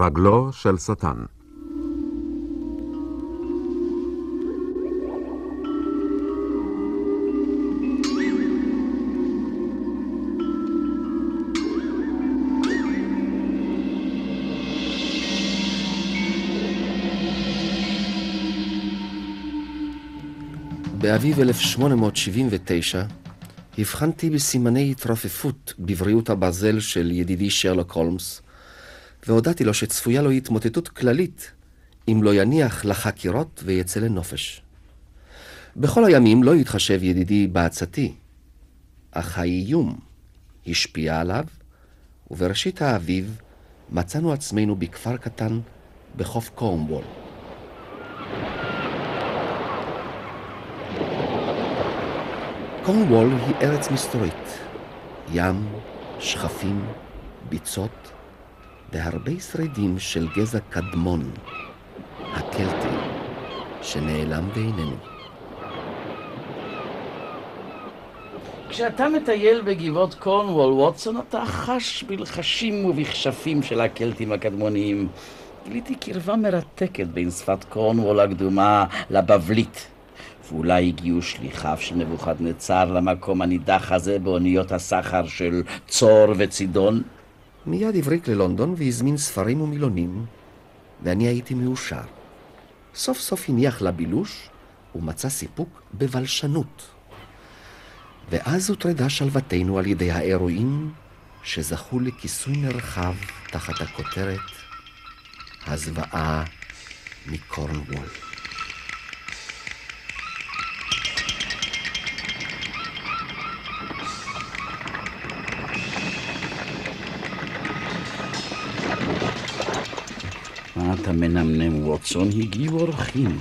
רגלו של שטן. באביב 1879 הבחנתי בסימני התרופפות בבריאות הברזל של ידידי שרלוק הולמס, והודעתי לו שצפויה לו התמוטטות כללית אם לא יניח לחקירות ויצא לנופש. בכל הימים לא התחשב ידידי בעצתי, אך האיום השפיע עליו, ובראשית האביב מצאנו עצמנו בכפר קטן בחוף קורנבול. קורנוול היא ארץ מסתורית. ים, שכפים, ביצות והרבה שרידים של גזע קדמון, הקלטי, שנעלם בעינינו. כשאתה מטייל בגבעות קורנוול, ווטסון, אתה חש בלחשים ובכשפים של הקלטים הקדמוניים. גיליתי קרבה מרתקת בין שפת קורנוול הקדומה לבבלית. ואולי הגיעו שליחיו של נבוכדנצר למקום הנידח הזה באוניות הסחר של צור וצידון? מיד הבריק ללונדון והזמין ספרים ומילונים, ואני הייתי מאושר. סוף סוף הניח לבילוש ומצא סיפוק בבלשנות. ואז הוטרדה שלוותנו על ידי האירועים שזכו לכיסוי נרחב תחת הכותרת הזוועה מקורנוול. מה אתה מנמנם, ווטסון? הגיעו אורחים.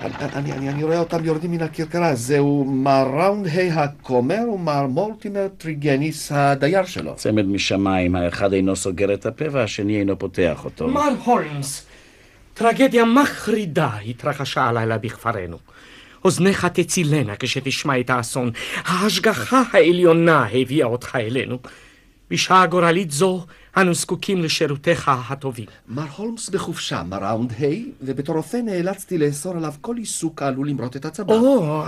אני, אני, אני רואה אותם יורדים מן הכרכרה. זהו מר ראונד היי הכומר ומר מולטימר טריגניס הדייר שלו. צמד משמיים, האחד אינו סוגר את הפה והשני אינו פותח אותו. מר הולמס, טרגדיה מחרידה התרחשה הלילה בכפרנו. אוזניך תצילנה כשתשמע את האסון. ההשגחה העליונה הביאה אותך אלינו. בשעה גורלית זו אנו זקוקים לשירותיך הטובים. מר הולמס בחופשה, מר ראונד היי, ובתור רופא נאלצתי לאסור עליו כל עיסוק העלול למרוט את הצבא. או,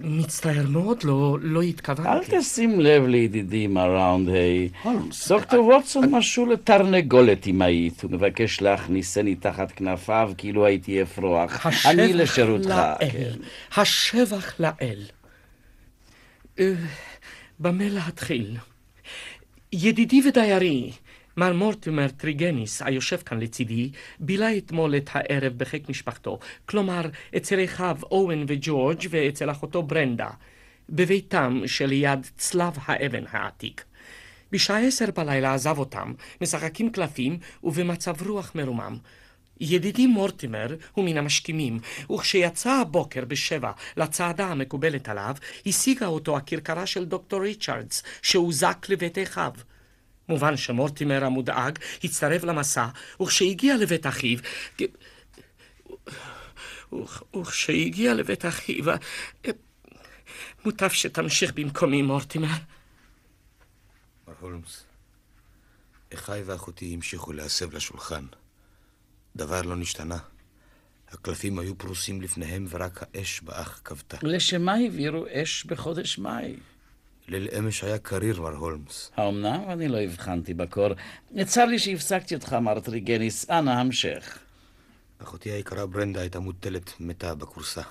מצטער מאוד, לא, לא התכוונתי. אל תשים לב לידידי, מר ראונד היי. הולמס. דוקטור ווטסון משול לתרנגולת אמהית. הוא מבקש להכניסני תחת כנפיו כאילו הייתי אפרוח. אני לשירותך. לאל, כן. השבח לאל. אה, במה להתחיל? ידידי ודיירי, מר מורטימר טריגניס, היושב כאן לצידי, בילה אתמול את הערב בחיק משפחתו, כלומר, אצל אחיו אוון וג'ורג' ואצל אחותו ברנדה, בביתם שליד צלב האבן העתיק. בשעה עשר בלילה עזב אותם, משחקים קלפים ובמצב רוח מרומם. ידידי מורטימר הוא מן המשכימים, וכשיצא הבוקר בשבע לצעדה המקובלת עליו, השיגה אותו הכרכרה של דוקטור ריצ'רדס, שהוזק לבית אחיו. מובן שמורטימר המודאג הצטרף למסע, וכשהגיע לבית אחיו... וכ- וכשהגיע לבית אחיו... מוטב שתמשיך במקומי, מורטימר. מר הולמס, אחיי ואחותי המשיכו להסב לשולחן. דבר לא נשתנה. הקלפים היו פרוסים לפניהם ורק האש באח כבתה. לשם מה העבירו אש בחודש מאי? ליל אמש היה קריר, מר הולמס. האמנם? אני לא הבחנתי בקור. צר לי שהפסקתי אותך, מר טריגניס. אנא המשך. אחותי היקרה ברנדה הייתה מוטלת מתה בכורסה.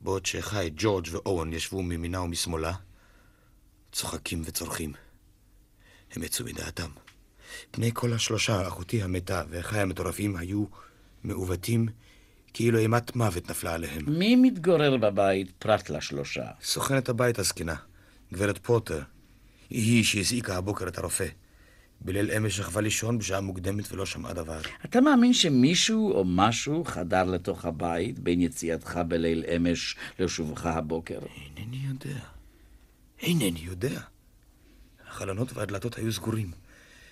בעוד שאחיי ג'ורג' ואורן ישבו מימינה ומשמאלה, צוחקים וצורכים. הם יצאו מדעתם. פני כל השלושה, אחותי המתה ואחיי המטורפים, היו מעוותים כאילו אימת מוות נפלה עליהם. מי מתגורר בבית פרט לשלושה? סוכנת הבית הזקנה, גברת פוטר, היא שהזעיקה הבוקר את הרופא. בליל אמש שכבה לישון בשעה מוקדמת ולא שמעה דבר. אתה מאמין שמישהו או משהו חדר לתוך הבית בין יציאתך בליל אמש לשובך הבוקר? אינני יודע. אינני יודע. החלונות והדלתות היו סגורים.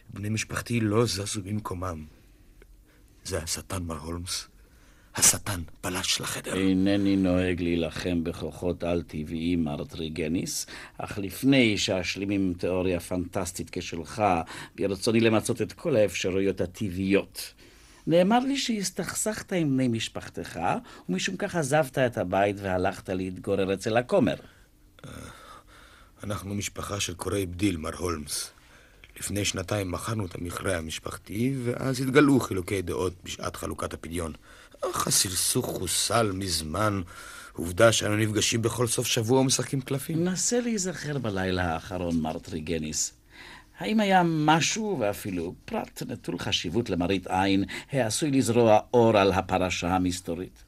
בני משפחתי לא זזו במקומם. זה השטן, מר הולמס. השטן פלש לחדר. אינני נוהג להילחם בכוחות על-טבעיים, מר טריגניס, אך לפני שאשלים עם תיאוריה פנטסטית כשלך, ברצוני למצות את כל האפשרויות הטבעיות. נאמר לי שהסתכסכת עם בני משפחתך, ומשום כך עזבת את הבית והלכת להתגורר אצל הכומר. אנחנו משפחה של קוראי בדיל, מר הולמס. לפני שנתיים מכרנו את המכרה המשפחתי, ואז התגלו חילוקי דעות בשעת חלוקת הפדיון. אך הסכסוך חוסל מזמן. עובדה שאנו נפגשים בכל סוף שבוע ומשחקים קלפים. נסה להיזכר בלילה האחרון, מר טריגניס. האם היה משהו, ואפילו פרט נטול חשיבות למראית עין, העשוי לזרוע אור על הפרשה המסתורית?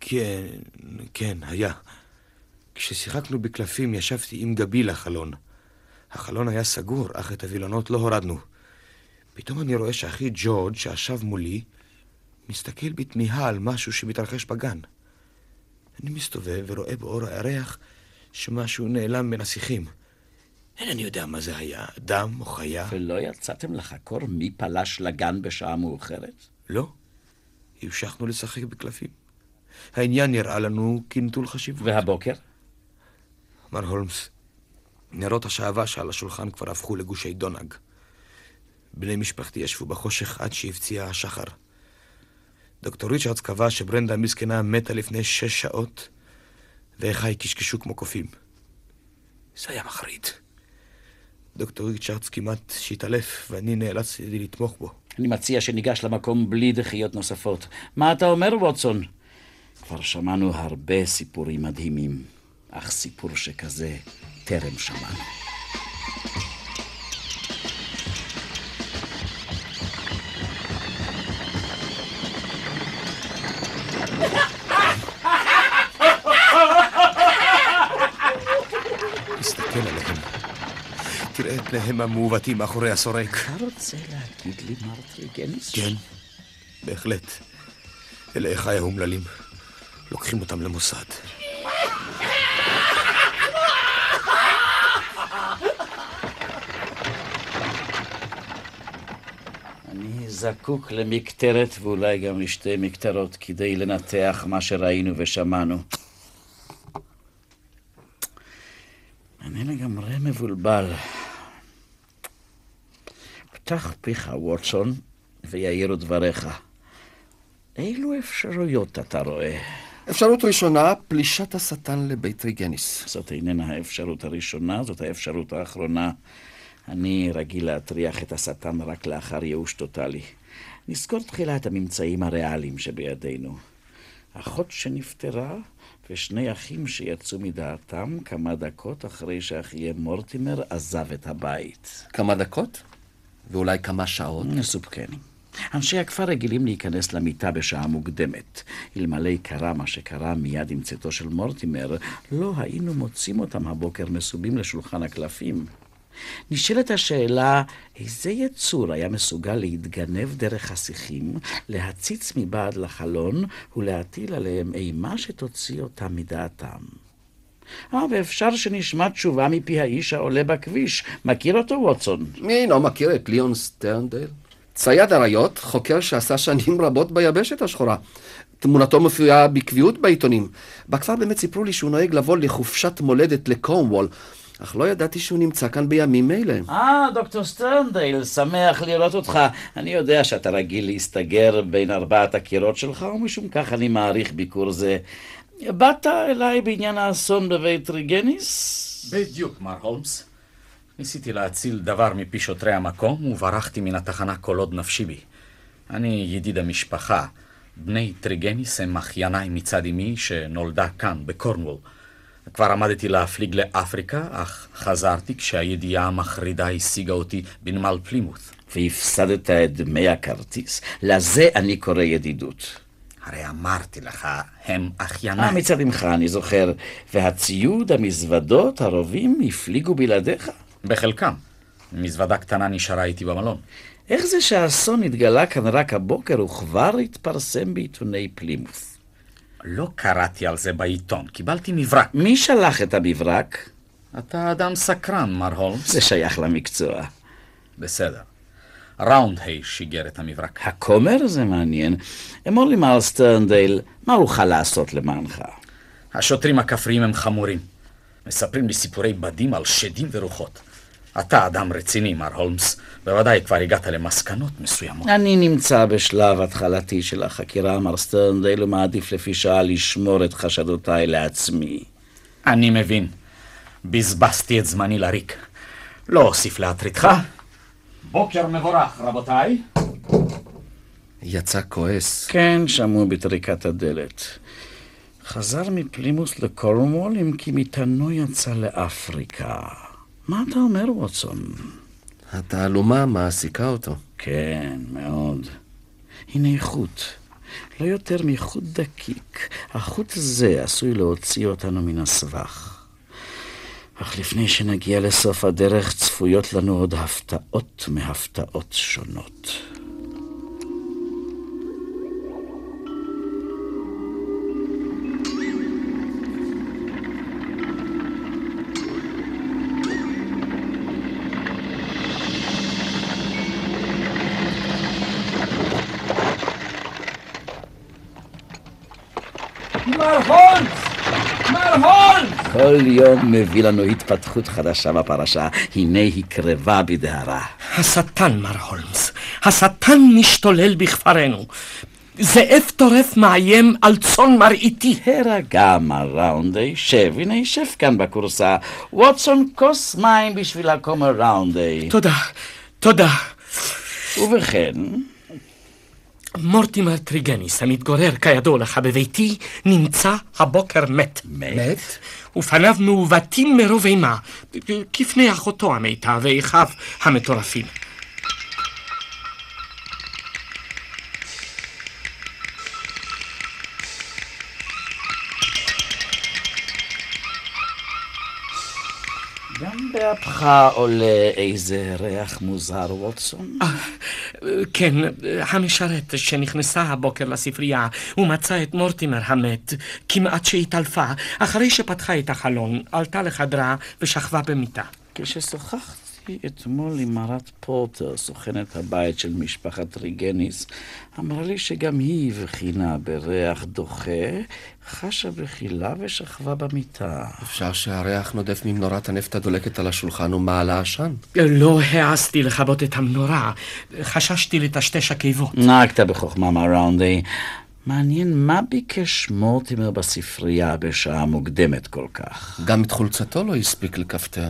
כן, כן, היה. כששיחקנו בקלפים ישבתי עם גבי לחלון. החלון היה סגור, אך את הווילונות לא הורדנו. פתאום אני רואה שאחי ג'ורג', שישב מולי, מסתכל בתמיהה על משהו שמתרחש בגן. אני מסתובב ורואה באור הירח שמשהו נעלם בין השיחים. אינני יודע מה זה היה, אדם או חיה. ולא יצאתם לחקור מי פלש לגן בשעה מאוחרת? לא. המשכנו לשחק בקלפים. העניין נראה לנו כנטול חשיבות. והבוקר? מר הולמס, נרות השעווה שעל השולחן כבר הפכו לגושי דונג. בני משפחתי ישבו בחושך עד שהפציע השחר. דוקטור ריצ'רדס קבע שברנדה המסכנה מתה לפני שש שעות, ואחיי קשקשו כמו קופים. זה היה מחריד. דוקטור ריצ'רדס כמעט שהתעלף, ואני נאלצתי לתמוך בו. אני מציע שניגש למקום בלי דחיות נוספות. מה אתה אומר, ווטסון? כבר שמענו הרבה סיפורים מדהימים, אך סיפור שכזה טרם שמענו. תסתכל עליהם. תראה את פניהם המעוותים מאחורי הסורק. אתה רוצה להגיד לי, מר טריגניס? כן, בהחלט. אלה אחיי האומללים. לוקחים אותם למוסד. אני זקוק למקטרת ואולי גם לשתי מקטרות כדי לנתח מה שראינו ושמענו. אני לגמרי מבולבל. פתח פיך, ווטסון, ויעירו דבריך. אילו אפשרויות אתה רואה? אפשרות ראשונה, פלישת השטן לבית ריגניס. זאת איננה האפשרות הראשונה, זאת האפשרות האחרונה. אני רגיל להטריח את השטן רק לאחר ייאוש טוטאלי. נזכור תחילה את הממצאים הריאליים שבידינו. אחות שנפטרה ושני אחים שיצאו מדעתם כמה דקות אחרי שאחיהם מורטימר עזב את הבית. כמה דקות? ואולי כמה שעות? מסופקני. אנשי הכפר רגילים להיכנס למיטה בשעה מוקדמת. אלמלא קרה מה שקרה מיד עם צאתו של מורטימר, לא היינו מוצאים אותם הבוקר מסובים לשולחן הקלפים. נשאלת השאלה, איזה יצור היה מסוגל להתגנב דרך השיחים, להציץ מבעד לחלון ולהטיל עליהם אימה שתוציא אותם מדעתם? אה, ואפשר שנשמע תשובה מפי האיש העולה בכביש. מכיר אותו, ווטסון? מי אינו מכיר את ליאון סטרנדייל? צייד אריות, חוקר שעשה שנים רבות ביבשת השחורה. תמונתו מופיעה בקביעות בעיתונים. בכפר באמת סיפרו לי שהוא נוהג לבוא לחופשת מולדת לקורנוול, אך לא ידעתי שהוא נמצא כאן בימים אלה. אה, דוקטור סטרנדייל, שמח לראות אותך. אני יודע שאתה רגיל להסתגר בין ארבעת הקירות שלך, ומשום כך אני מעריך ביקור זה. באת אליי בעניין האסון בבית ריגניס? בדיוק, מר הולמס. ניסיתי להציל דבר מפי שוטרי המקום, וברחתי מן התחנה כל עוד נפשי בי. אני ידיד המשפחה. בני טריגניס הם אחייניי מצד אמי, שנולדה כאן, בקורנוול. כבר עמדתי להפליג לאפריקה, אך חזרתי כשהידיעה המחרידה השיגה אותי בנמל פלימות. והפסדת את דמי הכרטיס. לזה אני קורא ידידות. הרי אמרתי לך, הם אה, אחייניי. מצד עמך, אני זוכר. והציוד, המזוודות, הרובים, הפליגו בלעדיך? בחלקם. מזוודה קטנה נשארה איתי במלון. איך זה שהאסון התגלה כאן רק הבוקר וכבר התפרסם בעיתוני פלימוס? לא קראתי על זה בעיתון, קיבלתי מברק. מי שלח את המברק? אתה אדם סקרן, מר הולמס. זה שייך למקצוע. בסדר. ראונד-היי שיגר את המברק. הכומר זה מעניין. אמור לי, מר סטרנדייל, מה אוכל לעשות למענך? השוטרים הכפריים הם חמורים. מספרים לי סיפורי בדים על שדים ורוחות. אתה אדם רציני, מר הולמס. בוודאי כבר הגעת למסקנות מסוימות. אני נמצא בשלב התחלתי של החקירה, מר סטרנדייל, ומעדיף לפי שעה לשמור את חשדותיי לעצמי. אני מבין. בזבזתי את זמני לריק. לא אוסיף להטרידך. בוקר מבורך, רבותיי. יצא כועס. כן, שמעו בטריקת הדלת. חזר מפלימוס לקורנוול אם כי מטענו יצא לאפריקה. מה אתה אומר, ווטסון? התעלומה מעסיקה אותו. כן, מאוד. הנה חוט. לא יותר מחוט דקיק. החוט הזה עשוי להוציא אותנו מן הסבך. אך לפני שנגיע לסוף הדרך צפויות לנו עוד הפתעות מהפתעות שונות. מר הולמס! מר הולמס! כל יום מביא לנו התפתחות חדשה בפרשה, הנה היא קרבה בדהרה. השטן, מר הולמס. השטן משתולל בכפרנו. זאב טורף מאיים על צאן מרעיתי. הרגע, מר ראונדי, שב, הנה ישב כאן בכורסה. ווטסון, כוס מים בשביל הכומר ראונדי. תודה, תודה. ובכן, מורטימר טריגניס, המתגורר כידוע לך בביתי, נמצא הבוקר מת. מת? ופניו מעוותים מרוב אימה, כפני אחותו המתה ואחיו המטורפים. גם באפך עולה איזה ריח מוזר, ווטסון. כן, המשרת שנכנסה הבוקר לספרייה ומצאה את מורטימר המת, כמעט שהתעלפה, אחרי שפתחה את החלון, עלתה לחדרה ושכבה במיטה. כששוחחתי אתמול עם מרת פורטר, סוכנת הבית של משפחת ריגניס, אמרה לי שגם היא הבחינה בריח דוחה, חשה בחילה ושכבה במיטה. אפשר שהריח נודף ממנורת הנפט הדולקת על השולחן ומעלה עשן. לא העזתי לכבות את המנורה, חששתי לטשטש עקבות. נהגת בחוכמה, מר ראונדי. מעניין מה ביקש מורטימר בספרייה בשעה מוקדמת כל כך. גם את חולצתו לא הספיק לכפתר.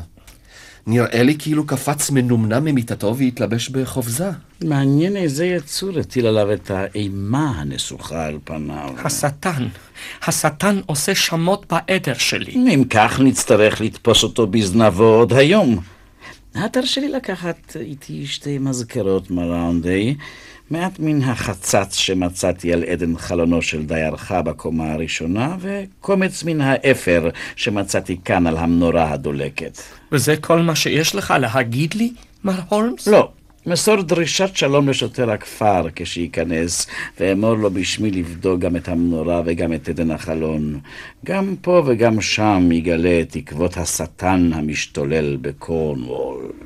נראה לי כאילו קפץ מנומנם ממיטתו והתלבש בחופזה. מעניין איזה יצור הטיל עליו את האימה הנסוכה על פניו. השטן, השטן עושה שמות בעדר שלי. אם כך נצטרך לתפוס אותו בזנבו עוד היום. תרשה לי לקחת איתי שתי מזכרות מראונדי, מעט מן החצץ שמצאתי על עדן חלונו של דיירך בקומה הראשונה, וקומץ מן האפר שמצאתי כאן על המנורה הדולקת. וזה כל מה שיש לך להגיד לי, מר הולמס? לא, מסור דרישת שלום לשוטר הכפר כשייכנס, ואמור לו בשמי לבדוק גם את המנורה וגם את עדן החלון. גם פה וגם שם יגלה את עקבות השטן המשתולל בקורנוול.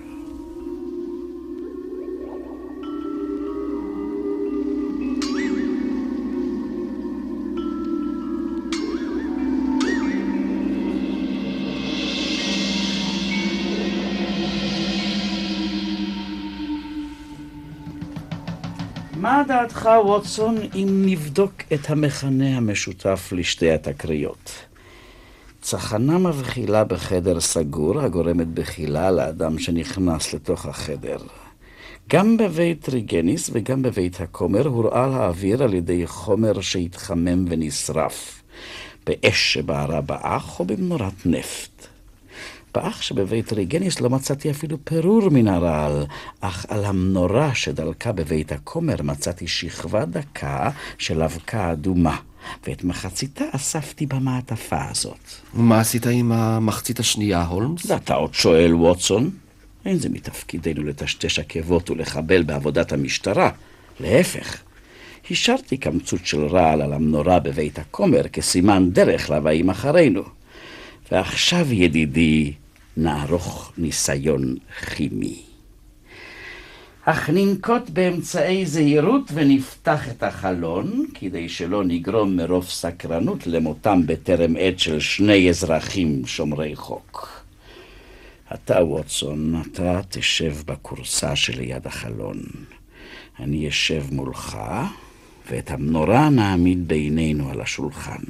מה דעתך, ווטסון, אם נבדוק את המכנה המשותף לשתי התקריות? צחנה מבחילה בחדר סגור, הגורמת בחילה לאדם שנכנס לתוך החדר. גם בבית ריגניס וגם בבית הכומר הורעל האוויר על ידי חומר שהתחמם ונשרף, באש שבערה באח או במנורת נפט. באח שבבית ריגניס לא מצאתי אפילו פירור מן הרעל, אך על המנורה שדלקה בבית הכומר מצאתי שכבה דקה של אבקה אדומה, ואת מחציתה אספתי במעטפה הזאת. ומה עשית עם המחצית השנייה, הולמס? ואתה עוד שואל, ווטסון? אין זה מתפקידנו לטשטש עקבות ולחבל בעבודת המשטרה. להפך, השארתי קמצוץ של רעל על המנורה בבית הכומר כסימן דרך לבאים אחרינו. ועכשיו, ידידי, נערוך ניסיון כימי. אך ננקוט באמצעי זהירות ונפתח את החלון, כדי שלא נגרום מרוב סקרנות למותם בטרם עת של שני אזרחים שומרי חוק. אתה, ווטסון, אתה תשב בכורסה שליד החלון. אני אשב מולך, ואת המנורה נעמיד בינינו על השולחן.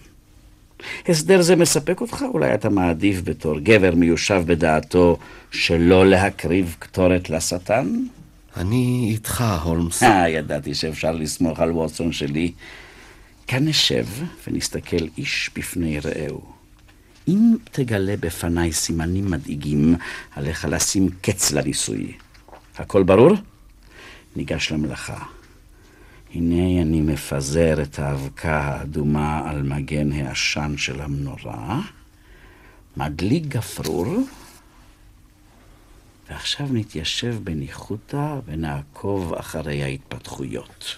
הסדר זה מספק אותך? אולי אתה מעדיף בתור גבר מיושב בדעתו שלא להקריב קטורת לשטן? אני איתך, הולמס. אה, ידעתי שאפשר לסמוך על ווטסון שלי. כאן נשב ונסתכל איש בפני רעהו. אם תגלה בפניי סימנים מדאיגים, עליך לשים קץ לניסוי. הכל ברור? ניגש למלאכה. הנה אני מפזר את האבקה האדומה על מגן העשן של המנורה, מדליק גפרור, ועכשיו נתיישב בניחותא ונעקוב אחרי ההתפתחויות.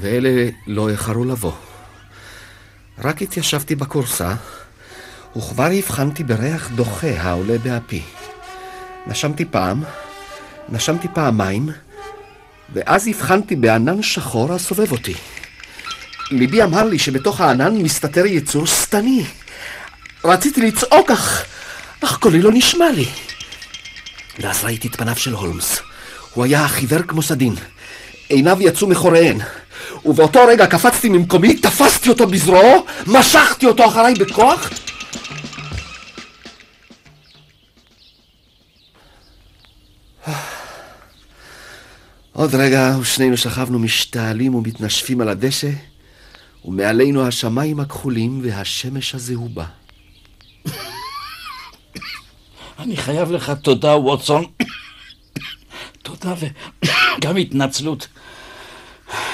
ואלה לא איחרו לבוא. רק התיישבתי בכורסה, וכבר הבחנתי בריח דוחה העולה באפי. נשמתי פעם, נשמתי פעמיים, ואז הבחנתי בענן שחור הסובב אותי. ליבי אמר לי שבתוך הענן מסתתר יצור שטני. רציתי לצעוק, אך, אך קולי לא נשמע לי. ואז ראיתי את פניו של הולמס. הוא היה חיוור כמו סדין. עיניו יצאו מחוריהן. ובאותו רגע קפצתי ממקומי, תפסתי אותו בזרועו, משכתי אותו אחריי בכוח. עוד רגע ושנינו שכבנו משתעלים ומתנשפים על הדשא, ומעלינו השמיים הכחולים והשמש הזהובה. אני חייב לך תודה, ווטסון. תודה וגם התנצלות.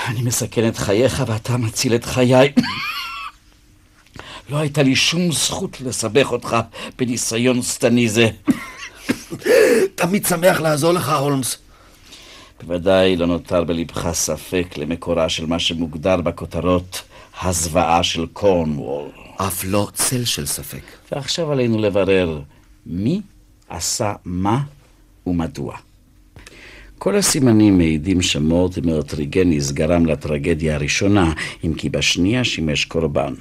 אני מסכן את חייך ואתה מציל את חיי. לא הייתה לי שום זכות לסבך אותך בניסיון שטני זה. תמיד שמח לעזור לך, הולמס. בוודאי לא נותר בלבך ספק למקורה של מה שמוגדר בכותרות הזוועה של קורנוול. אף לא צל של ספק. ועכשיו עלינו לברר מי עשה מה ומדוע. כל הסימנים מעידים שמורטימר טריגניס גרם לטרגדיה הראשונה, אם כי בשנייה שימש קורבן.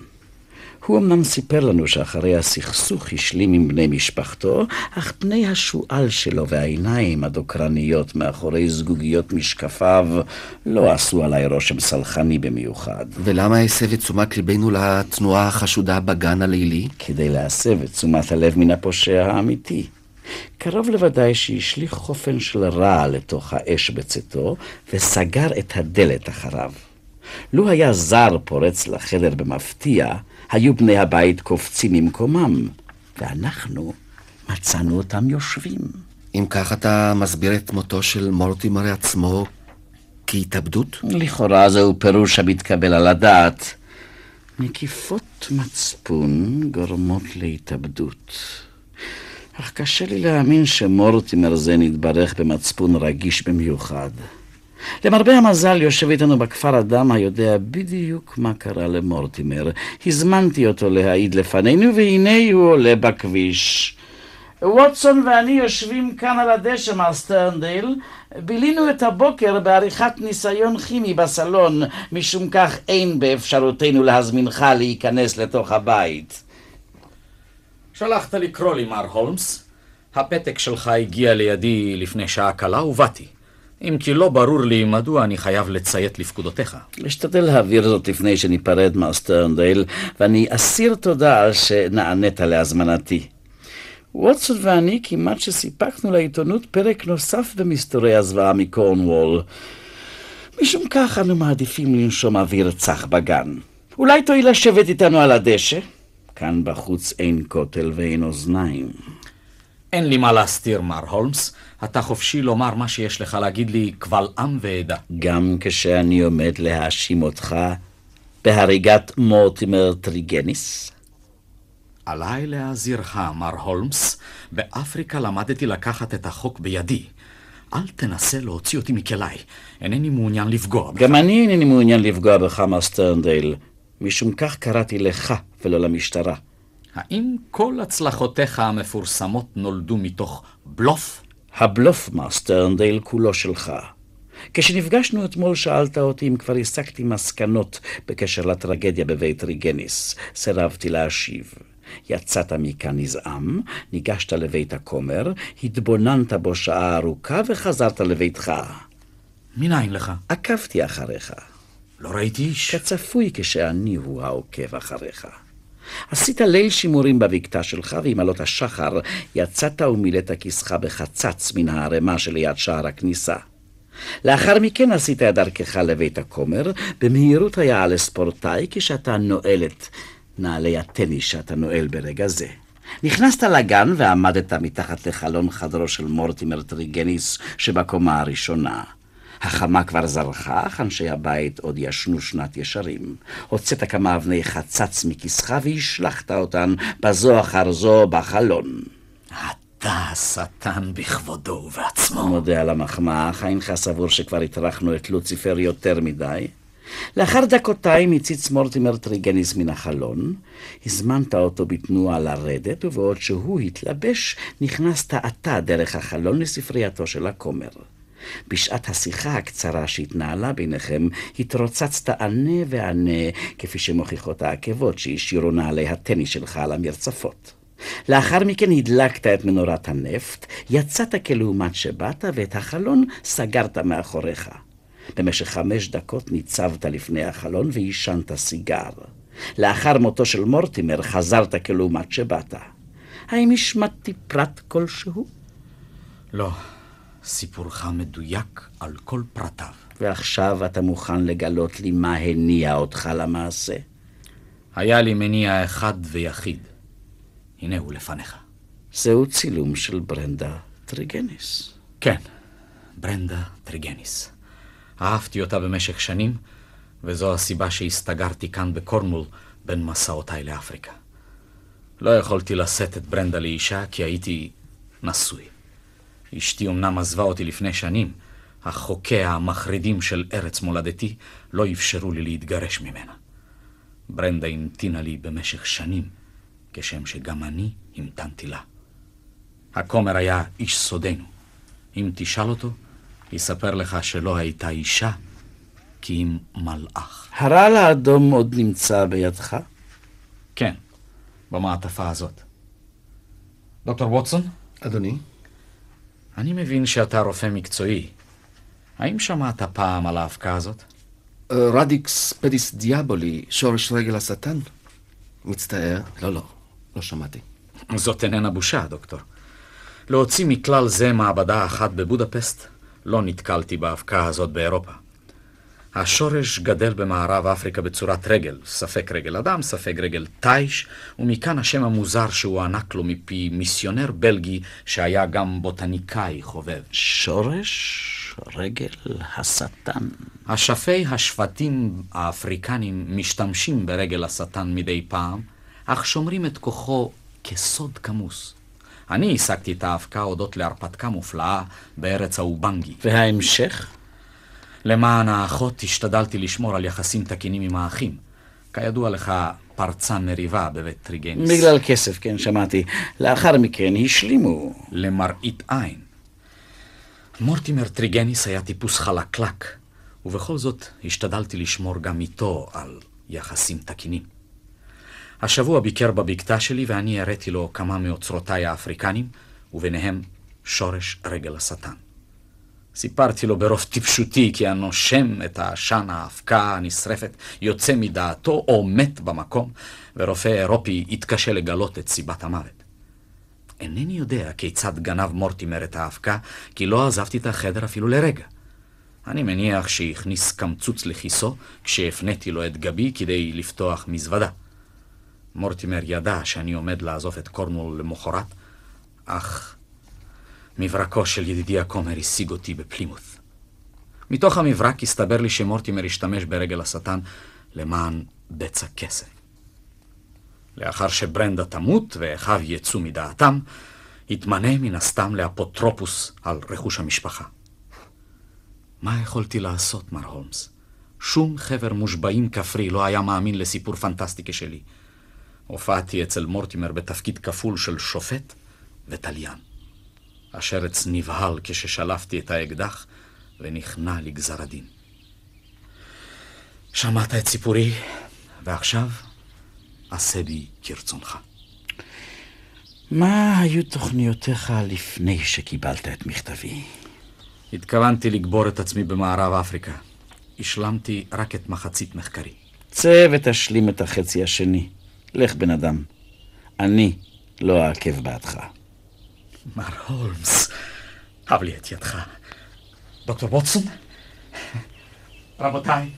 הוא אמנם סיפר לנו שאחרי הסכסוך השלים עם בני משפחתו, אך פני השועל שלו והעיניים הדוקרניות מאחורי זגוגיות משקפיו לא עשו עליי רושם סלחני במיוחד. ולמה הסב את תשומת ליבנו לתנועה החשודה בגן הלילי? כדי להסב את תשומת הלב מן הפושע האמיתי. קרוב לוודאי שהשליך חופן של רע לתוך האש בצאתו, וסגר את הדלת אחריו. לו היה זר פורץ לחדר במפתיע, היו בני הבית קופצים ממקומם, ואנחנו מצאנו אותם יושבים. אם כך אתה מסביר את מותו של מורטימר עצמו כהתאבדות? לכאורה זהו פירוש המתקבל על הדעת. נקיפות מצפון גורמות להתאבדות. אך קשה לי להאמין שמורטימר זה נתברך במצפון רגיש במיוחד. למרבה המזל יושב איתנו בכפר אדם היודע בדיוק מה קרה למורטימר. הזמנתי אותו להעיד לפנינו, והנה הוא עולה בכביש. ווטסון ואני יושבים כאן על הדשא, מר סטרנדייל. בילינו את הבוקר בעריכת ניסיון כימי בסלון, משום כך אין באפשרותנו להזמינך להיכנס לתוך הבית. שלחת לקרוא לי, מר הולמס. הפתק שלך הגיע לידי לפני שעה קלה ובאתי. אם כי לא ברור לי מדוע אני חייב לציית לפקודותיך. אשתדל להבהיר זאת לפני שניפרד, מר סטרנדייל, ואני אסיר תודה שנענית להזמנתי. ווטסון ואני כמעט שסיפקנו לעיתונות פרק נוסף במסתורי הזוועה מקורנוול. משום כך אנו מעדיפים לנשום אוויר צח בגן. אולי תואיל לשבת איתנו על הדשא? כאן בחוץ אין כותל ואין אוזניים. אין לי מה להסתיר, מר הולמס. אתה חופשי לומר מה שיש לך להגיד לי קבל עם ועדה. גם כשאני עומד להאשים אותך בהריגת מורטימר טריגניס? עליי להזהירך, מר הולמס, באפריקה למדתי לקחת את החוק בידי. אל תנסה להוציא אותי מכליי. אינני מעוניין לפגוע בך. גם אני אינני מעוניין לפגוע בך, מר סטרנדייל. משום כך קראתי לך ולא למשטרה. האם כל הצלחותיך המפורסמות נולדו מתוך בלוף? הבלוף, מר סטרנדייל, כולו שלך. כשנפגשנו אתמול שאלת אותי אם כבר הסקתי מסקנות בקשר לטרגדיה בבית טריגניס. סירבתי להשיב. יצאת מכאן נזעם, ניגשת לבית הכומר, התבוננת בו שעה ארוכה וחזרת לביתך. מניין לך? עקבתי אחריך. לא ראיתי איש. כצפוי כשאני הוא העוקב אחריך. עשית ליל שימורים בבקתה שלך, ועם עלות השחר יצאת ומילאת כיסך בחצץ מן הערימה שליד שער הכניסה. לאחר מכן עשית את דרכך לבית הכומר, במהירות היה לספורטאי כשאתה נועל את נעלי הטניס שאתה נועל ברגע זה. נכנסת לגן ועמדת מתחת לחלון חדרו של מורטימר טריגניס שבקומה הראשונה. החמה כבר זרחה, אך אנשי הבית עוד ישנו שנת ישרים. הוצאת כמה אבני חצץ מכיסך והשלכת אותן בזו אחר זו בחלון. אתה השטן בכבודו ובעצמו. מודה על המחמאה, אך אינך סבור שכבר הטרחנו את לוציפר יותר מדי? לאחר דקותיים הציץ מורטימר טריגניס מן החלון, הזמנת אותו בתנועה לרדת, ובעוד שהוא התלבש, נכנסת אתה דרך החלון לספרייתו של הכומר. בשעת השיחה הקצרה שהתנהלה ביניכם, התרוצצת ענה וענה, כפי שמוכיחות העקבות שהשאירו נעלי הטניס שלך על המרצפות. לאחר מכן הדלקת את מנורת הנפט, יצאת כלעומת שבאת, ואת החלון סגרת מאחוריך. במשך חמש דקות ניצבת לפני החלון ועישנת סיגר. לאחר מותו של מורטימר חזרת כלעומת שבאת. האם השמטתי פרט כלשהו? לא. סיפורך מדויק על כל פרטיו. ועכשיו אתה מוכן לגלות לי מה הניע אותך למעשה? היה לי מניע אחד ויחיד. הנה הוא לפניך. זהו צילום של ברנדה טריגניס. כן, ברנדה טריגניס. אהבתי אותה במשך שנים, וזו הסיבה שהסתגרתי כאן בקורנוול בין מסעותיי לאפריקה. לא יכולתי לשאת את ברנדה לאישה כי הייתי נשוי. אשתי אמנם עזבה אותי לפני שנים, אך חוקיה המחרידים של ארץ מולדתי לא אפשרו לי להתגרש ממנה. ברנדה המתינה לי במשך שנים, כשם שגם אני המתנתי לה. הכומר היה איש סודנו. אם תשאל אותו, יספר לך שלא הייתה אישה, כי אם מלאך. הרעל האדום עוד נמצא בידך? כן, במעטפה הזאת. דוקטור ווטסון? אדוני? אני מבין שאתה רופא מקצועי. האם שמעת פעם על ההפקה הזאת? אה, רדיקס פדיס דיאבולי, שורש רגל השטן? מצטער, לא, לא, לא שמעתי. זאת איננה בושה, דוקטור. להוציא מכלל זה מעבדה אחת בבודפסט, לא נתקלתי בהפקה הזאת באירופה. השורש גדל במערב אפריקה בצורת רגל, ספק רגל אדם, ספק רגל תיש, ומכאן השם המוזר שהוענק לו מפי מיסיונר בלגי שהיה גם בוטניקאי חובב. שורש רגל השטן. אשפי השבטים האפריקנים משתמשים ברגל השטן מדי פעם, אך שומרים את כוחו כסוד כמוס. אני השגתי את ההפקה הודות להרפתקה מופלאה בארץ האובנגי. וההמשך? למען האחות השתדלתי לשמור על יחסים תקינים עם האחים. כידוע לך, פרצה מריבה בבית טריגניס. בגלל כסף, כן, שמעתי. לאחר מכן השלימו. למראית עין. מורטימר טריגניס היה טיפוס חלקלק, ובכל זאת השתדלתי לשמור גם איתו על יחסים תקינים. השבוע ביקר בבקתה שלי ואני הראיתי לו כמה מאוצרותיי האפריקנים, וביניהם שורש רגל השטן. סיפרתי לו ברוב טיפשותי כי הנושם את העשן האבקה הנשרפת יוצא מדעתו או מת במקום, ורופא אירופי יתקשה לגלות את סיבת המוות. אינני יודע כיצד גנב מורטימר את האבקה, כי לא עזבתי את החדר אפילו לרגע. אני מניח שהכניס קמצוץ לכיסו כשהפניתי לו את גבי כדי לפתוח מזוודה. מורטימר ידע שאני עומד לעזוב את קורנול למחרת, אך מברקו של ידידי הכומר השיג אותי בפלימות. מתוך המברק הסתבר לי שמורטימר השתמש ברגל השטן למען בצע כסף. לאחר שברנדה תמות ואחיו יצאו מדעתם, יתמנה מן הסתם לאפוטרופוס על רכוש המשפחה. מה יכולתי לעשות, מר הולמס? שום חבר מושבעים כפרי לא היה מאמין לסיפור פנטסטי כשלי. הופעתי אצל מורטימר בתפקיד כפול של שופט ותליין. השרץ נבהל כששלפתי את האקדח ונכנע לגזר הדין. שמעת את סיפורי, ועכשיו עשה בי כרצונך. מה היו תוכניותיך לפני שקיבלת את מכתבי? התכוונתי לגבור את עצמי במערב אפריקה. השלמתי רק את מחצית מחקרי. צא ותשלים את החצי השני. לך, בן אדם. אני לא אעכב בעדך. מר הולמס, הב לי את ידך. דוקטור ווטסון? רבותיי,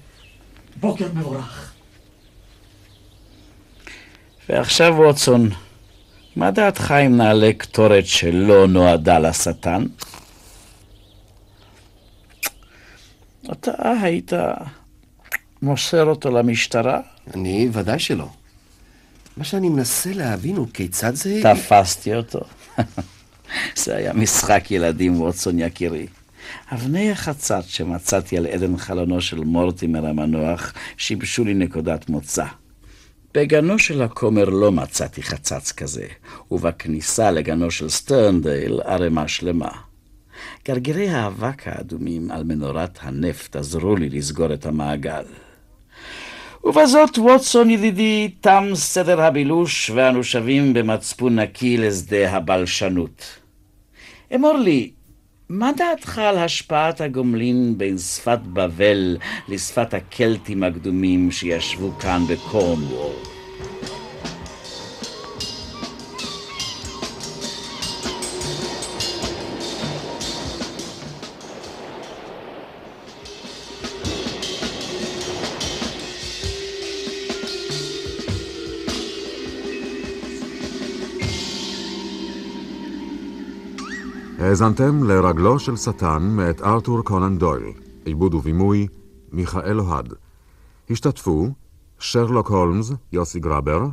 בוקר מבורך. ועכשיו, ווטסון, מה דעתך אם נעלה קטורת שלא נועדה לשטן? אתה היית מוסר אותו למשטרה? אני ודאי שלא. מה שאני מנסה להבין הוא כיצד זה... תפסתי אותו. זה היה משחק ילדים, ווטסון יקירי. אבני החצץ שמצאתי על אדן חלונו של מורטימר המנוח שימשו לי נקודת מוצא. בגנו של הכומר לא מצאתי חצץ כזה, ובכניסה לגנו של סטרנדייל ערימה שלמה. גרגירי האבק האדומים על מנורת הנפט עזרו לי לסגור את המעגל. ובזאת, ווטסון ידידי, תם סדר הבילוש, ואנו שבים במצפון נקי לשדה הבלשנות. אמור לי, מה דעתך על השפעת הגומלין בין שפת בבל לשפת הקלטים הקדומים שישבו כאן בקורנוול? האזנתם לרגלו של שטן מאת ארתור קונן דויל, עיבוד ובימוי מיכאל אוהד. השתתפו שרלוק הולמס, יוסי גרבר,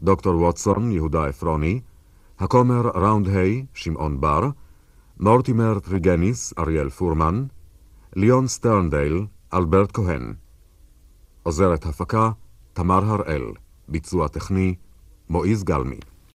דוקטור ווטסון, יהודה עפרוני, הכומר ראונדהיי, שמעון בר, מורטימר טריגניס, אריאל פורמן, ליאון סטרנדייל, אלברט כהן. עוזרת הפקה, תמר הראל, ביצוע טכני, מועיז גלמי.